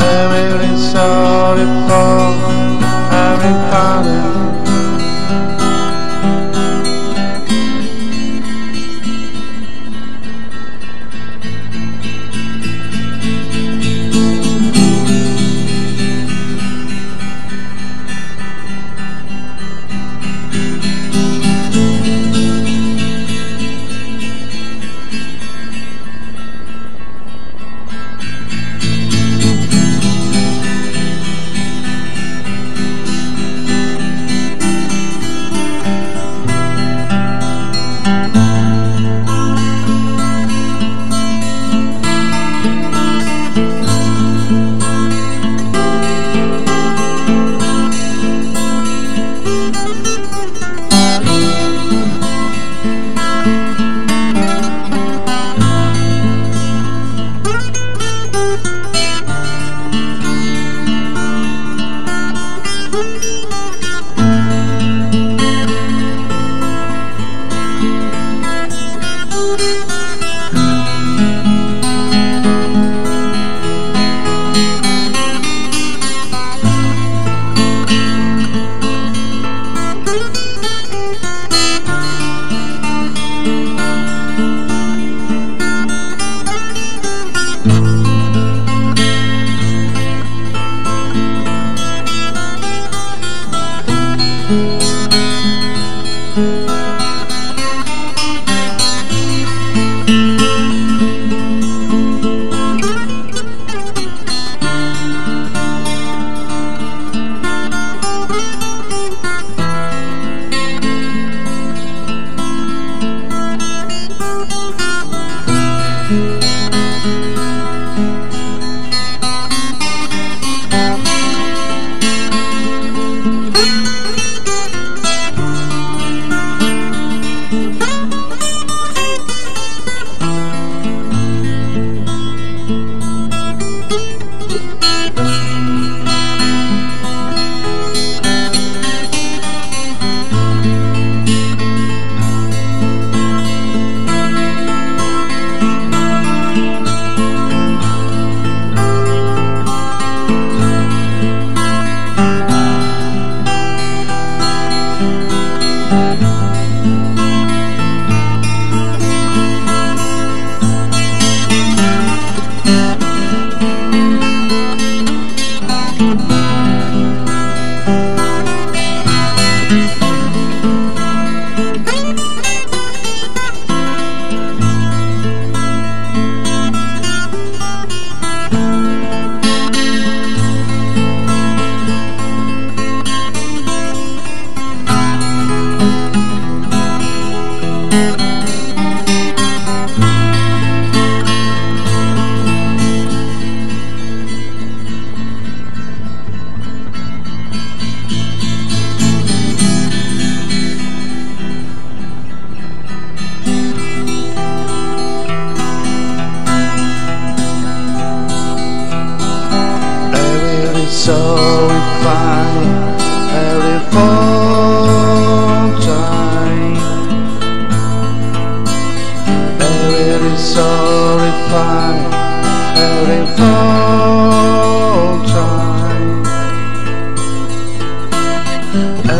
Everybody's sorry for Father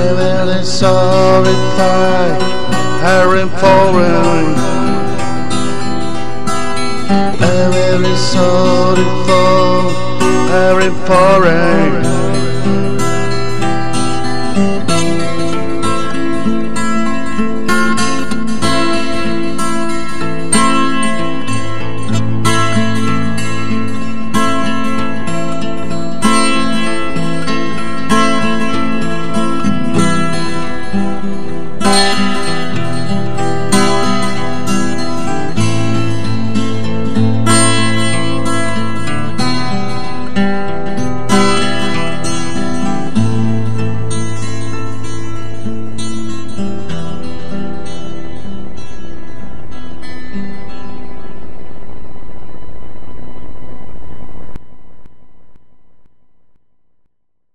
I will solidify Iron foreign I will solidify Iron foreign